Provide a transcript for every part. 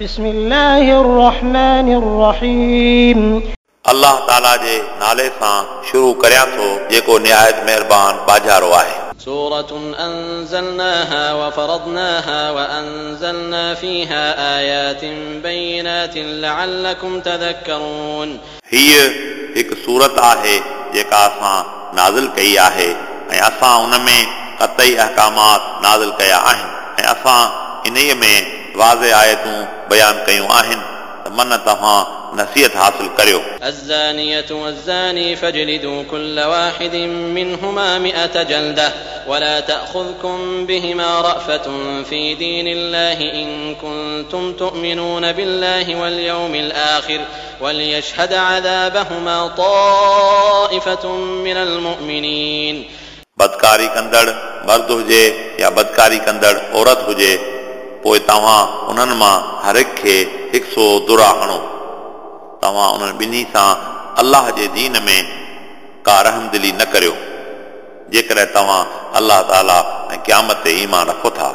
بسم الله الرحمن الرحيم. الله تعالى جي نالي سان شروع ڪريا ٿو جيڪو نهايت مهربان باجارو آهي. سورة أنزلناها وفرضناها وأنزلنا فيها آيات بينات لعلكم تذكرون. هي هڪ سورة آهي جيڪا سان نازل ڪئي آهي ۽ اسان ان ۾ قطعي احكامات نازل ڪيا آهن ۽ اسان انهي ۾ واضح آیتوں بیان کیوں آہن من تہاں نصیحت حاصل کریو الزانية والزاني فاجلدوا كل واحد منهما مئة جلدة ولا تأخذكم بهما رأفة في دين الله إن كنتم تؤمنون بالله واليوم الآخر وليشهد عذابهما طائفة من المؤمنين. بدکاری کندڑ مرد ہوجے یا بدکاری کندڑ عورت ہوجے پوءِ توهان انهن مان هر هڪ کي هڪ سؤ درا هڻو. توهان انهن ٻنهي سان الله جي دين ۾ ڪا رحمدلي نه ڪريو. جيڪڏهن توهان الله تعاليٰ ۽ قيامت تي ايمان رکو ٿا.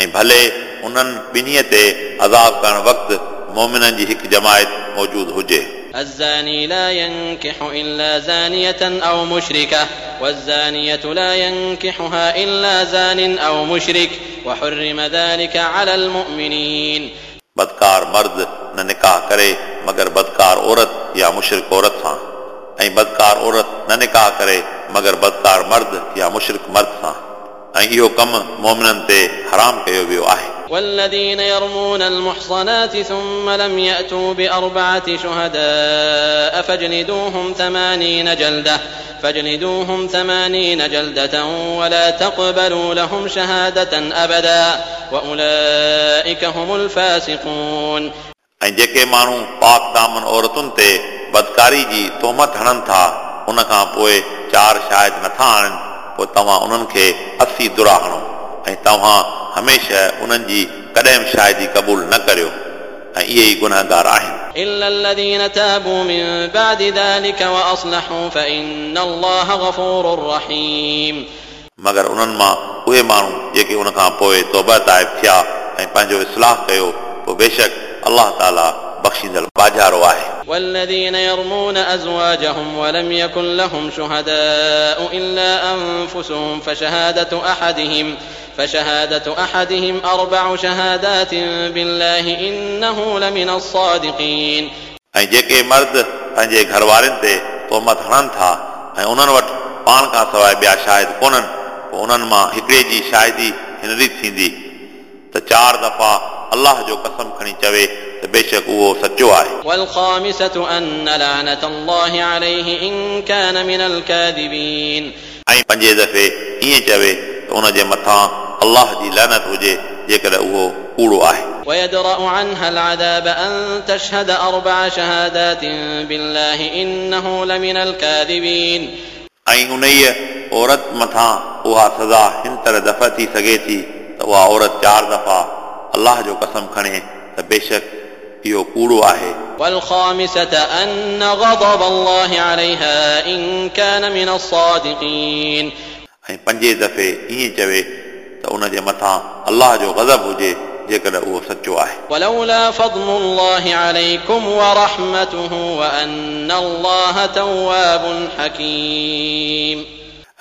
۽ ڀلي انهن ٻنهيءَ تي عذاب ڪرڻ وقت مومنن جي هڪ جماعت موجود هجي الزاني لا ينكح إلا زانية أو مشركة والزانية لا ينكحها إلا زان أو مشرك وحرم ذلك على المؤمنين बदकार मर्द न निकाह करे मगर बदकार औरत या मुशरिक औरत सां ऐं बदकार औरत न निकाह करे मगर बदकार मर्द या मुशरिक मर्द सां ऐं इहो कमु मोमिननि ते हराम कयो वियो आहे والذين يرمون المحصنات ثم لم يأتوا بأربعة شهداء فاجلدوهم ثمانين جلدة فاجلدوهم ثمانين جلدة ولا تقبلوا لهم شهادة أبدا وأولئك هم الفاسقون ऐं जेके माण्हू पाक दामन औरतुनि ते बदकारी जी तोहमत हणनि था उन खां पोइ चार शायदि नथा आणनि पोइ तव्हां उन्हनि खे असी दुरा हणो ऐं तव्हां हमेशह उन्हनि जी कॾहिं बि शायदि क़बूल न करियो ऐं इहे ई गुनहगार आहिनि إلا الذين تابوا من بعد ذلك وأصلحوا فإن الله غفور رحيم मगर उन्हनि मां उहे माण्हू जेके उन खां पोइ तौबा ताइब थिया ऐं पंहिंजो इस्लाह कयो पोइ बेशक अलाह ताला बख़्शींदड़ बाजारो आहे والذين يرمون أزواجهم ولم يكن لهم شهداء إلا أنفسهم فشهادة أحدهم فشهادة أحدهم أربع شهادات بالله إنه لمن الصادقين ऐं जेके मर्द पंहिंजे घर वारनि ते तोहमत हणनि था ऐं उन्हनि वटि पाण खां सवाइ ॿिया शाहिद कोन्हनि पोइ उन्हनि मां हिकिड़े जी शाहिदी हिन रीति थींदी त चार दफ़ा अलाह जो कसम खणी चवे त बेशक उहो सचो आहे والخامسة أن لعنة الله عليه إن كان من الكاذبين ऐं पंजे दफ़े ईअं चवे त उन जे मथां अलाह जी लहनत हुजे जेकॾहिं उहो कूड़ो आहे ويدرأ عنها العذاب أن تشهد أربع شهادات بالله إنه لمن الكاذبين ऐं उन औरत मथां उहा सज़ा हिन तरह दफ़ा थी सघे थी त उहा औरत चार दफ़ा अलाह जो कसम खणे त बेशक इहो कूड़ो आहे والخامسة أن غضب الله عليها إن كان من الصادقين ऐं पंजे दफ़े ईअं चवे त उन जे मथां अलाह जो गज़ब हुजे जेकॾहिं उहो सचो आहे ولولا فضل الله عليكم ورحمته وأن الله تواب حكيم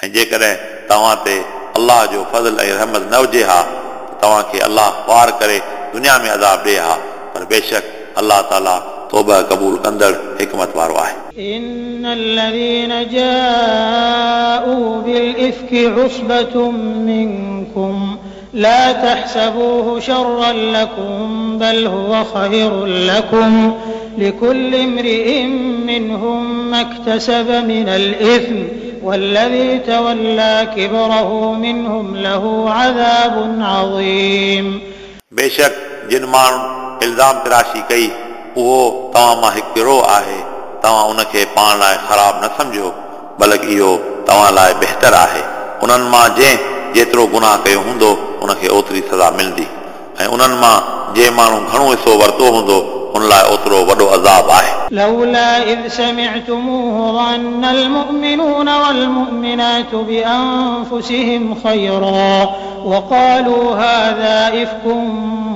ऐं जेकॾहिं तव्हां ते अलाह जो फज़ल ऐं रहमत न हुजे हा त तव्हांखे अलाह पार करे दुनिया में अज़ाब ॾिए हा पर बेशक अलाह ताला तौबा क़बूल कंदड़ हिकमत वारो आहे إن الذين جاءوا بالإفك عصبة منكم لا تحسبوه شرا لكم بل هو خير لكم لكل امرئ منهم ما اكتسب من الإثم والذي تولى كبره منهم له عذاب عظيم बेशक जिन माण्हू इल्ज़ाम तराशी कई उहो तव्हां मां हिकु गिरोह आहे तव्हां उनखे पाण लाइ ख़राब न सम्झो बल्कि इहो तव्हां लाइ बहितर आहे उन्हनि मां जंहिं जेतिरो गुनाह कयो हूंदो उनखे ओतिरी सज़ा मिलंदी ऐं उन्हनि मां जंहिं माण्हू घणो हिसो वरितो हूंदो उन लाइ ओतिरो वॾो अज़ाब आहे لولا إذ سمعتموه ظن المؤمنون والمؤمنات بأنفسهم خيرا وقالوا هذا إفك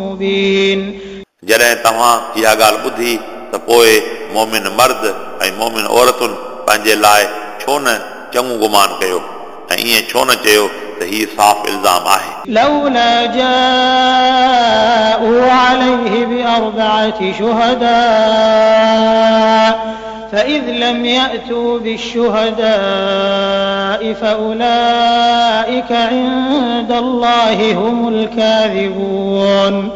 مبين जॾहिं तव्हां इहा ॻाल्हि ॿुधी त पोइ मोमिन मर्द ऐं मोमिन औरतुनि पंहिंजे लाइ छो न चङो गुमान कयो ऐं ईअं छो न चयो त हीउ साफ़ इल्ज़ाम आहे لولا جاءوا عليه بأربعة شهداء فإذ لم يأتوا بالشهداء فأولئك عند الله هم الكاذبون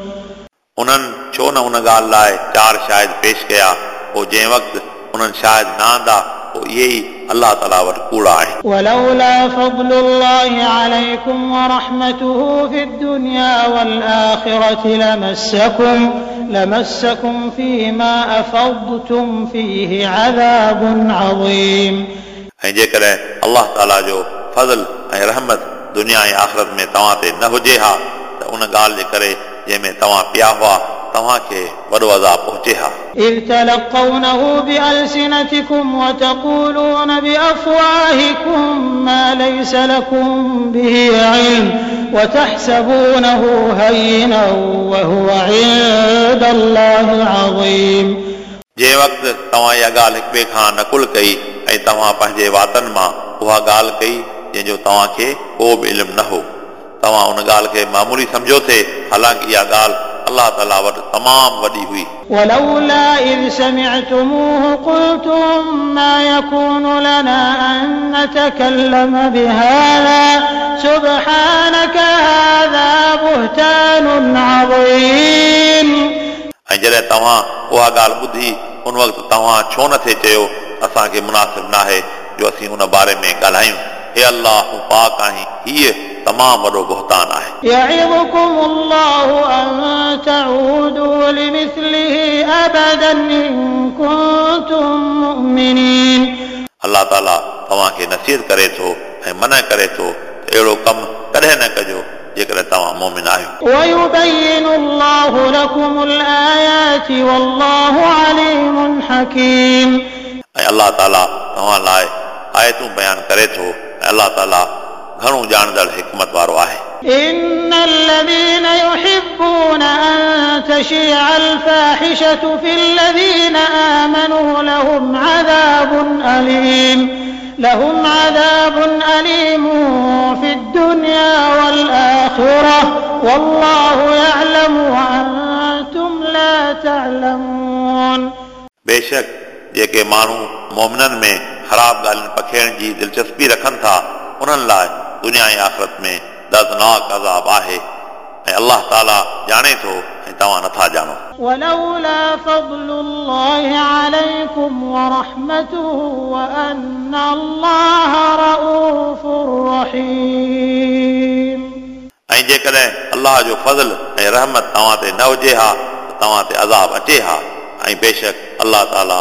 उन्हनि छो न उन ॻाल्हि लाइ चार शायदि पेश कया पोइ जंहिं वक़्तु उन्हनि शायदि न आंदा पोइ इहे ई अलाह ताला वटि कूड़ा आहिनि ولولا فضل الله عليكم ورحمته في الدنيا والآخرة لمسكم لمسكم فيما أفضتم فيه عذاب عظيم ऐं जेकॾहिं अलाह ताला जो फज़ल ऐं रहमत दुनिया ऐं आख़िरत में तव्हां ते न हुजे हा त उन ॻाल्हि जे करे जंहिंमें तव्हां पिया हुआ तव्हांखे वॾो अज़ाब पहुचे हा إذ تلقونه بألسنتكم وتقولون بأفواهكم ما ليس لكم به علم وتحسبونه هينا وهو عند الله عظيم जंहिं वक़्तु तव्हां इहा ॻाल्हि हिक ॿिए खां नकुल कई ऐं तव्हां पंहिंजे वातनि मां उहा ॻाल्हि कई जंहिंजो तव्हांखे को बि इल्मु न हो तव्हां उन ॻाल्हि खे मामूली सम्झो थे हालांकि इहा ॻाल्हि اللہ تعالی وٹ تمام وڈی ہوئی۔ ولولا اذ سمعتموه قلتم ما يكون لنا ان نتكلم بهذا سبحانك هذا بهتان عظيم. اجل تما وہ گال بدھی ان وقت تما چھو نہ تھے چیو اسا کے مناسب نہ ہے جو اسی ان بارے میں گالائیں हे अलाह तूं पाक आहीं हीअ तमामु वॾो बुहतान आहे يعظكم الله أن تعودوا لمثله أبدا إن كنتم مؤمنين अलाह ताला तव्हांखे नसीहत करे थो ऐं मना करे थो त अहिड़ो कमु कॾहिं न कजो जेकॾहिं तव्हां मोमिन आहियो ويبين الله لكم الآيات والله عليم حكيم ऐं अलाह ताला तव्हां लाइ आयतूं बयानु करे थो ऐं अलाह ताला घणो ॼाणदड़ हिकमत वारो आहे إن الذين يحبون أن تشيع الفاحشة في الذين آمنوا لهم عذاب أليم لهم عذاب أليم في الدنيا والآخرة والله يعلم وأنتم لا تعلمون बेशक जेके माण्हू मोमिननि में ख़राब ॻाल्हियुनि पखेड़ण जी दिलचस्पी रखनि था उन्हनि लाइ दुनिया ऐं आख़िरत में दर्दनाक अज़ाब आहे ऐं अलाह ताला ॼाणे थो ऐं तव्हां नथा ॼाणो ولولا فضل الله عليكم ورحمته وأن الله رؤوف رحيم ऐं जेकॾहिं अलाह जो फज़ल ऐं रहमत तव्हां ते न हुजे हा त तव्हां ते अज़ाब अचे हा ऐं बेशक अलाह ताला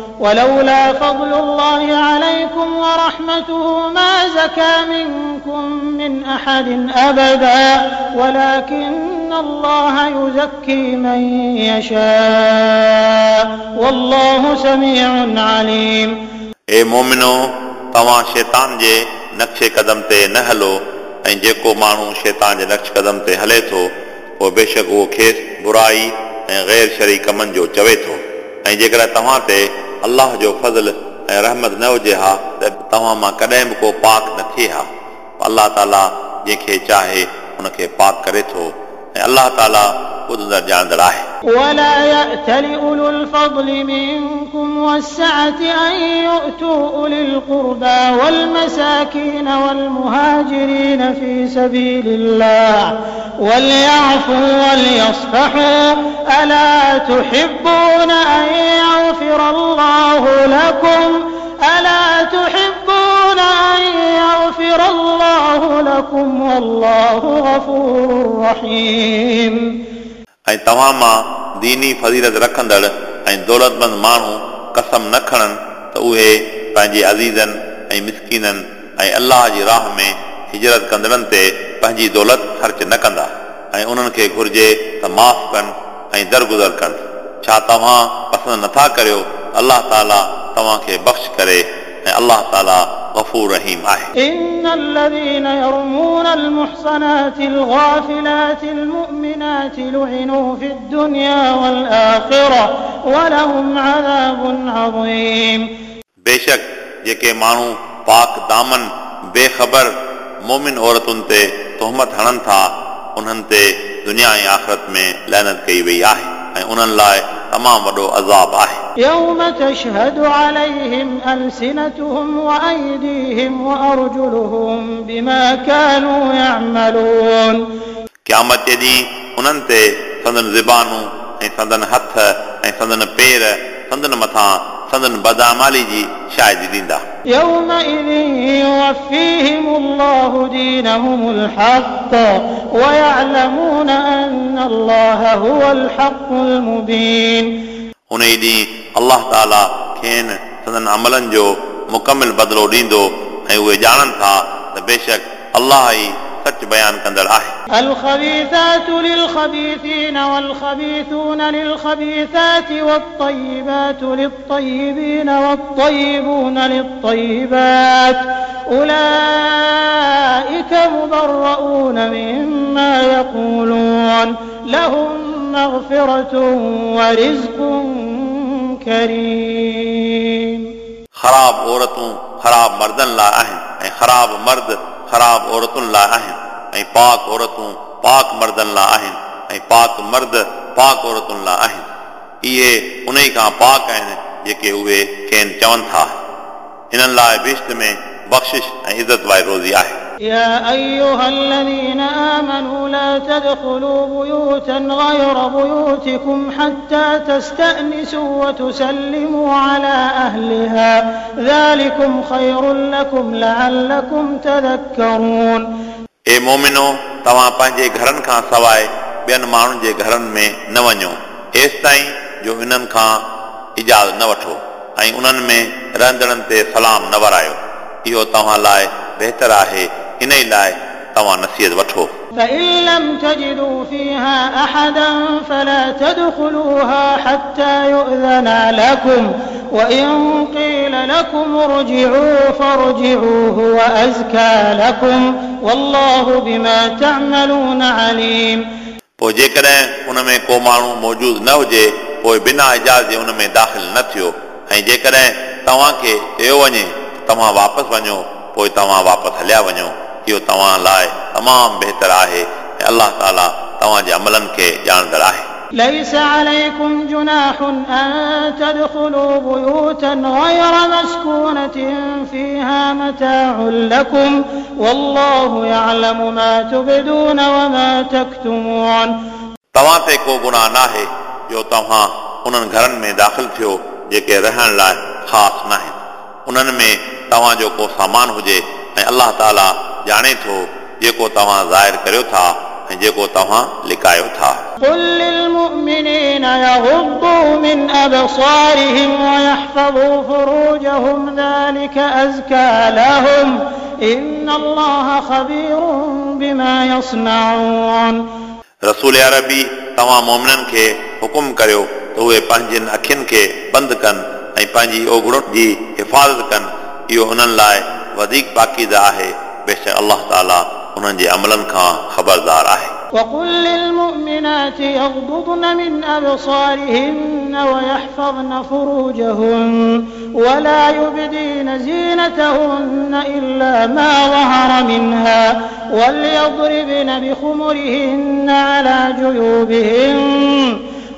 ولولا فضل الله عليكم ورحمته ما زكى منكم من أحد أبدا ولكن الله يزكي من يشاء والله سميع عليم ए मोमिनो तव्हां शैतान जे नक्शे क़दम ते न हलो ऐं जेको माण्हू शैतान जे नक्श क़दम ते हले थो उहो बेशक उहो खेसि बुराई ऐं गैर शरी कमनि जो चवे थो ऐं जेकॾहिं तव्हां ते الله جو فضل ۽ رحمت نه هجي ها ته توهان مان ڪڏهن به ڪو پاڪ نه ٿئي ها. الله تالا جنهن کي چاهي ان کي پاڪ ڪري ٿو. ۽ الله تالا ٻڌندڙ ڄاڻندڙ آهي ولا يأتل أولو الفضل منكم والسعة أن يؤتوا أولي القربى والمساكين والمهاجرين في سبيل الله وليعفوا وليصفحوا ألا تحبون أن يغفر الله لكم ألا تحبون أن يغفر الله لكم والله غفور رحيم ऐं तव्हां मां दीनी फज़ीलत रखंदड़ ऐं दौलतमंद माण्हू قسم نه کڻن ته اهي پنهنجي عزيزن ۽ مسڪينن ۽ الله جي راهه ۾ هجرت ڪندڙن تي پنهنجي دولت خرچ نه ڪندا ۽ انهن کي گهرجي ته معاف ڪن ۽ درگزر ڪن. ڇا توهان پسند نٿا ڪريو الله تالا توهان کي بخش ڪري ऐं अलाह ताला غفور رحيم آهي إن الذين يرمون المحصنات الغافلات المؤمنات لعنوا في الدنيا والآخرة ولهم عذاب عظيم बेशक जेके माण्हू पाक दामन बेख़बर मोमिन औरतुनि ते तोहमत हणनि था उन्हनि ते दुनिया ऐं आख़िरत में लहनत कई वई आहे ऐं उन्हनि लाइ तमामु वॾो अज़ाब आहे يوم تشهد عليهم ألسنتهم وأيديهم وأرجلهم بما كانوا يعملون क़यामत जे ॾींहुं उन्हनि ते संदन ज़बानूं ऐं संदन हथ ऐं संदन पेर संदन मथां سندن بد اعمالی شاهد دیندا يومئذ يوفيهم الله دينهم الحق ويعلمون أن الله هو الحق المبين. ان ڏي الله تعالى کين سندن عملن جو مڪمل بدلو ڏيندو ۽ اهي ڄاڻن ٿا त بيشڪ الله ई सच बयान कंदड़ आहे الخبيثات للخبيثين والخبيثون للخبيثات والطيبات للطيبين والطيبون للطيبات أولئك مبرؤون مما يقولون لهم مغفرة ورزق كريم ख़राब औरतूं ख़राब मर्दनि लाइ आहिनि ऐं ख़राब मर्द خراب عورتن لاءِ آهن ۽ پاڪ عورتون پاڪ مردن لاءِ آهن ۽ پاڪ مرد پاڪ عورتن لاءِ آهن اهي ان کان پاڪ آهن جيڪي اهي کين چون ٿا انهن لاءِ بشت ۾ बख़्शिश ऐं इज़त वारी रोज़ी आहे يا أيها الذين آمنوا لا تدخلوا بيوتا غير بيوتكم حتى تستأنسوا وتسلموا على أهلها ذلكم خير لكم لعلكم تذكرون ए मोमिनो तव्हां पंहिंजे घरनि खां सवाइ ॿियनि माण्हुनि जे घरनि में न वञो एसि ताईं जो इन्हनि खां इजाज़त न वठो ऐं उन्हनि में रहंदड़नि ते सलाम न वरायो इहो तव्हां लाइ बहितर आहे इन ई लाइ तव्हां नसीहत वठो فإن لم تجدوا فيها أحدا فلا تدخلوها حتى يؤذن لكم وإن قيل لكم ارجعوا فارجعوا هو أزكى لكم والله بما تعملون عليم पोइ जेकॾहिं उन में को माण्हू मौजूदु न हुजे पोइ बिना इजाज़ जे उन में दाख़िल न थियो ऐं जेकॾहिं तव्हांखे चयो वञे तव्हां वापसि वञो पोइ तव्हां वापसि हलिया वञो इहो तव्हां लाइ तमामु बहितर आहे ऐं अलाह ताला तव्हांजे अमलनि खे ॼाणंदड़ आहे ليس عليكم جناح أن تدخلوا بيوتا غير مسكونة فيها متاع لكم والله يعلم ما تبدون وما تكتمون तव्हां ते को गुनाह नाहे जो तव्हां उन्हनि घरनि में दाख़िल थियो जेके रहण लाइ ख़ासि न आहिनि उन्हनि में तव्हांजो को सामान हुजे ऐं अलाह ताला ॼाणे थो जेको तव्हां ज़ाहिर करियो था ऐं जेको तव्हां लिकायो था قل للمؤمنين يغضوا من أبصارهم ويحفظوا فروجهم ذلك أزكى لهم إن الله خبير بما يصنعون रसूल अरबी तव्हां मोमिननि खे हुकुम करियो त उहे पंहिंजनि अखियुनि खे बंदि कनि ऐं पंहिंजी ओगड़ुनि जी हिफ़ाज़त कनि इहो उन्हनि लाइ वधीक पाकीदा आहे बेशक अलाह ताला उन्हनि जे अमलनि खां ख़बरदार आहे وقل للمؤمنات يغضضن من أبصارهن ويحفظن فروجهن ولا يبدين زينتهن إلا ما ظهر منها وليضربن بخمرهن على جيوبهن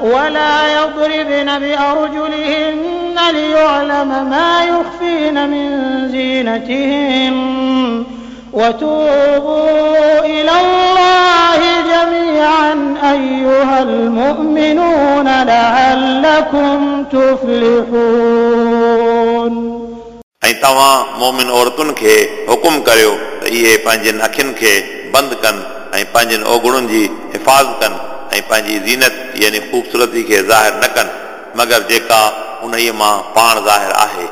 ولا يضربن بأرجلهن ليعلم ما يخفين من زينتهن وتوبوا إلى الله جميعا أيها المؤمنون لعلكم تفلحون ऐं तव्हां मोमिन औरतुनि खे हुकुम करियो त इहे पंहिंजनि अखियुनि खे बंदि कनि ऐं पंहिंजनि ओगुणनि जी हिफ़ाज़त कनि ۽ پنهنجي زينت يعني خوبصورتي کي ظاهر نه ڪن مگر جيڪا ان مان پاڻ ظاهر آهي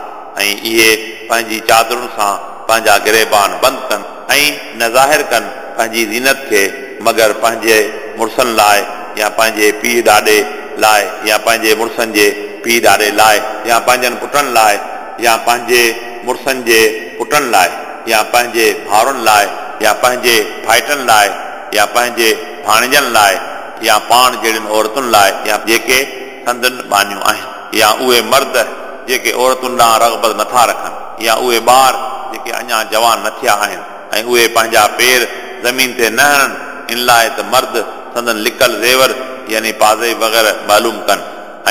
۽ اهي پنهنجي چادرن سان پنهنجا گريبان بند ڪن ۽ نه ظاهر ڪن پنهنجي زينت کي مگر پنهنجي مڙسن لاءِ يا پنهنجي پيءُ ڏاڏي لاءِ يا پنهنجي مڙسن جي پيءُ ڏاڏي لاءِ يا پنهنجن پٽن لاءِ يا پنهنجي مڙسن جي پٽن لاءِ يا پنهنجي ڀائرن لاءِ يا پنهنجي ڀائٽين لاءِ يا پنهنجي ڀاڻجن لاءِ يا پاڻ جهڙين عورتن لاءِ يا جيڪي سندن بانيون آهن يا اهي مرد جيڪي عورتن ڏانهن رغبت نٿا رکن يا اهي ٻار جيڪي اڃا جوان نه ٿيا آهن ۽ اهي پنهنجا پير زمين تي نه هڻن ان لاءِ ته مرد سندن لڪل زيور يعني پازيب وغيره معلوم ڪن.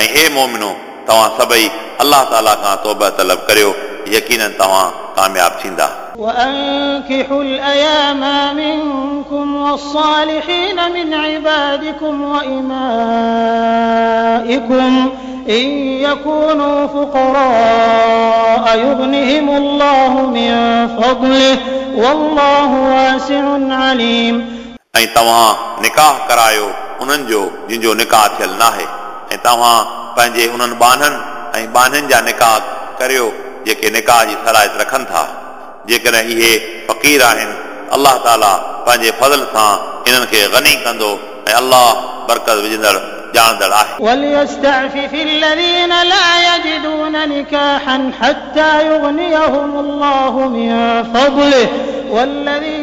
۽ اي مومنو توهان سڀئي الله تعاليٰ کان توبهه طلب ڪريو यकीननि तव्हां कामयाब थींदा وأنكحوا الأيام منكم والصالحين من عبادكم وإمائكم إن يكونوا فقراء يغنهم الله من فضله والله واسع عليم ऐं तव्हां निकाह करायो उन्हनि जो जिन जो निकाह थियल नाहे ऐं तव्हां पंहिंजे उन्हनि बाननि ऐं बाननि जा निकाह करियो जेके निकाह जी सलाहियत रखनि था जेकॾहिं इहे फ़क़ीर आहिनि अलाह ताला पंहिंजे फज़ल सां इन्हनि खे गनी कंदो ऐं अलाह बरकत विझंदड़ ॼाणंदड़ आहे وليستعفف الذين لا يجدون نكاحا حتى يغنيهم الله من فضله والذين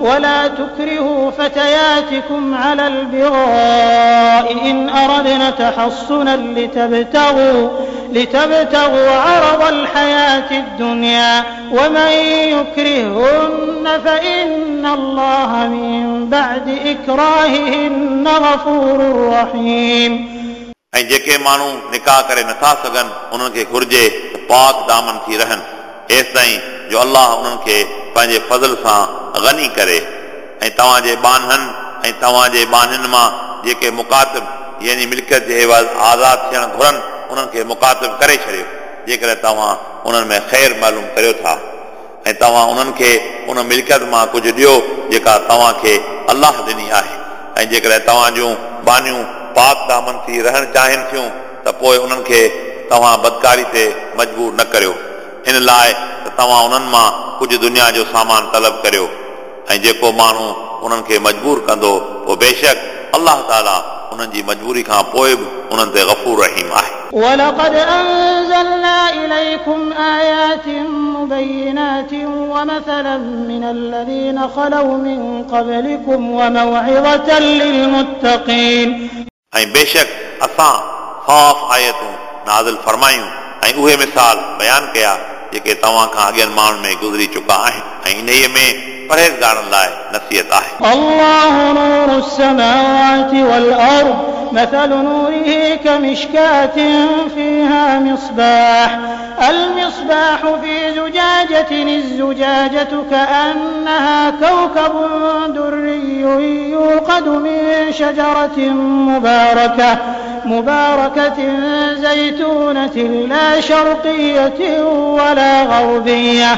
ولا تكرهوا فتياتكم على البغاء إن أردنا تحصنا لتبتغوا, لتبتغوا عرض الحياة الدنيا ومن يكرهن فإن الله من بعد إكراههن غفور رحيم ऐं जेके माण्हू निकाह करे नथा सघनि उन्हनि खे घुर्जे त पाक दामन थी रहनि हेसि ताईं जो अलाह उन्हनि खे پنهنجي فضل سان گني ڪري ۽ توهان جي بانن ۽ توهان جي بانن مان جيڪي مڪاتب يعني ملڪيت جي آزاد ٿيڻ گهرن انهن کي مڪاتب ڪري ڇڏيو. جيڪڏهن توهان انهن ۾ خير معلوم ڪريو ٿا. ۽ توهان انهن کي ان ملڪيت مان ڪجهه ڏيو جيڪا توهان کي الله ڏني آهي. ۽ جيڪڏهن توهان جون بانيون پاڪ دامن ٿي رهڻ چاهين ٿيون ته پوءِ انهن کي توهان بدڪاري تي مجبور نه ڪريو इन लाइ त तव्हां उन्हनि मां कुझु दुनिया जो सामान तलब करियो ऐं जेको माण्हू उन्हनि खे मजबूर कंदो पोइ बेशक अलाह ताला उन्हनि जी मजबूरी खां पोइ बि उन्हनि ते गफ़ूर रहीम आहे ولقد أنزلنا إليكم آيات مبينات ومثلا من الذين خلوا من قبلكم وموعظة للمتقين ऐं बेशक असां साफ़ आयतूं नाज़िल फरमायूं ऐं उहे मिसाल बयानु कया جيڪي توهان کان اڳين ماڻهن ۾ گذري چڪا آهن ۽ انهيءَ ۾ پرهيز لاءِ نصيحت آهي الله نور السماوات والأرض مثل نوره كمشكاة فيها مصباح. المصباح في زجاجة الزجاجة كأنها كوكب دري يوقد من شجرة مباركة مباركة زيتونة لا شرقية ولا غربية.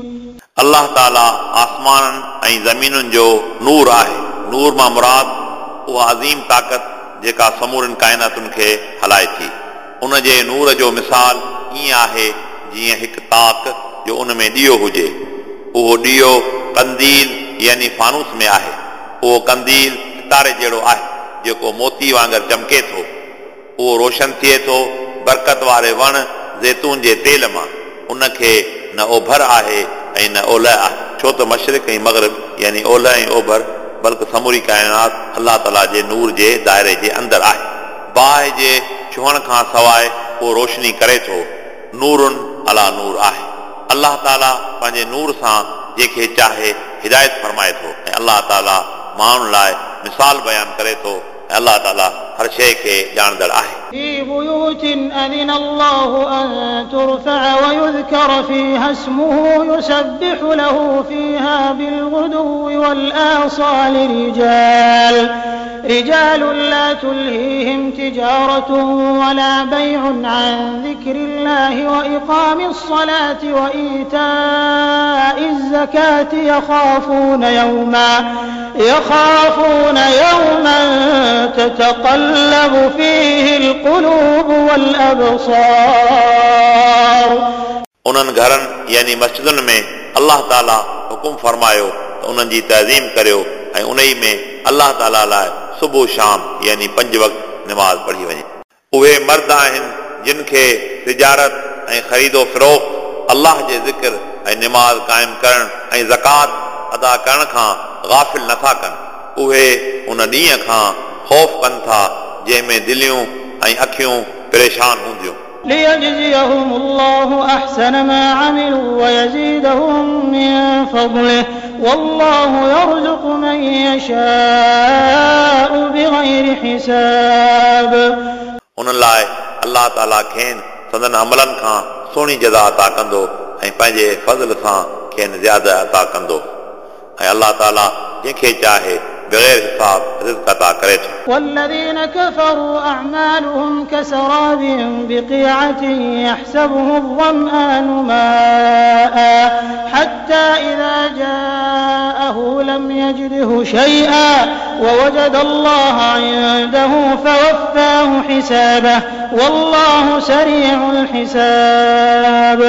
الله تالا آسمانن ۽ زمينن جو نور آهي. نور مان مراد اها عظيم طاقت جيڪا سمورن ڪائناتن کي هلائي ٿي. ان جي نور جو مثال ائين آهي جيئن هڪ تاڪ جو ان ۾ ڏيئو هجي. اهو ڏيئو ڪنديل يعني فانوس ۾ آهي. اهو ڪنديل ستاري جهڙو آهي جيڪو موتي وانگر چمڪي ٿو. اهو روشن ٿئي ٿو برڪت واري وڻ زيتون جي تيل مان. ان کي نه اوڀر آهي ۽ نه اولهه آهي ڇو ته مشرق ۽ مغرب يعني اولهه ۽ اوڀر بلڪه سموري ڪائنات الله تالا جي نور جي دائري جي اندر آهي باهه جي ڇهڻ کان سواءِ اهو روشني ڪري ٿو نور على نور آهي الله تالا پنهنجي نور سان جنهن کي چاهي هدايت فرمائي ٿو ۽ الله تالا ماڻهن لاءِ مثال بيان ڪري ٿو ऐं अलाह ताला हर शइ खे ॼाणंदड़ आहे في بيوت أذن الله أن ترفع ويذكر فيها اسمه يسبح له فيها بالغدو والآصال رجال رجال لا تلهيهم تجارة ولا بيع عن ذكر الله وإقام الصلاة وإيتاء الزكاة يخافون يوما يخافون يوما تتقلب فيه القلوب والأبصار उन्हनि घरनि यानी मस्जिदुनि में अलाह ताला हुकुम फरमायो त उन्हनि जी तज़ीम करियो ऐं उन ई में अलाह ताला लाइ सुबुह शाम यानी पंज वक़्त निमाज़ पढ़ी वञे उहे मर्द आहिनि जिन खे तिजारत ऐं ख़रीदो फ़रोख़्त अलाह जे ज़िक्र ऐं निमाज़ क़ाइमु करणु ऐं ज़कात अदा करण खां गाफ़िल नथा कनि उहे उन ॾींहं खां ख़ौफ़ कनि था जंहिंमें दिलियूं ऐं अखियूं परेशान हूंदियूं ليجزيهم الله أحسن ما عملوا ويزيدهم من فضله والله يرزق من يشاء بغير حساب उन लाइ अलाह ताला खेनि संदन अमलनि खां सुहिणी जज़ा अता कंदो ऐं पंहिंजे फज़ल सां खेनि ज़्यादा अता कंदो ऐं अलाह ताला जंहिंखे चाहे बग़ैर हिसाब रिज़्क़ अता करे थो والذين كفروا أعمالهم كسراب بقيعة يحسبه الظمآن ماء حتى إذا جاءه لم يجده شيئا ووجد الله عنده فوفاه حسابه والله سريع الحساب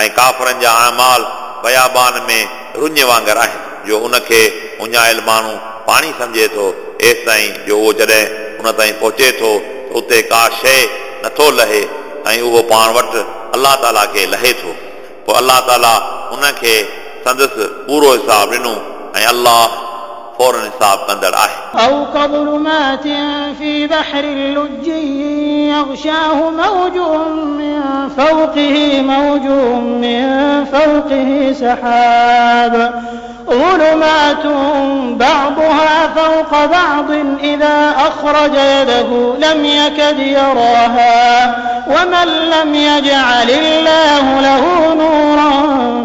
ऐं काफ़रनि जा अमाल बयाबान में رڃ وانگر آهن جو ان کي اڃايل ماڻهو پاڻي سمجهي ٿو ايس تائين جو اهو جڏهن ان تائين پهچي ٿو ته اتي ڪا شيءِ نٿو لهي ۽ اهو پاڻ وٽ الله تالا کي لهي ٿو پوءِ الله تالا ان کي سندس پورو حساب ڏنو ۽ الله فورن حساب کندڑ آهي. أو كظلمات في بحر لجي يغشاه موج من فوقه موج من فوقه سحاب. ظلمات بعضها فوق بعض إذا أخرج يده لم يكد يراها. ومن لم يجعل الله له نورا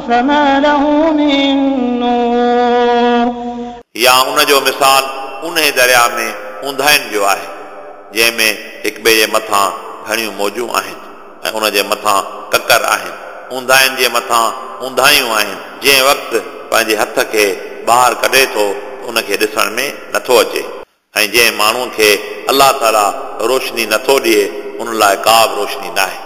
فما له من نور. ان جو مثال ان دريا ۾ اونڌائن جو آهي جنهن ۾ هڪ ٻئي جي مٿان گهڻيون موجون آهن ۽ ان جي مٿان ڪڪر آهن. اونڌائن جي مٿان اونڌايون آهن جنهن وقت پنهنجي هٿ کي ٻاهر ڪڍي ٿو ان کي ڏسڻ ۾ نٿو اچي. ۽ جنهن ماڻهوءَ کي الله تالا روشني نٿو ڏئي ان لاءِ ڪا به روشني نه آهي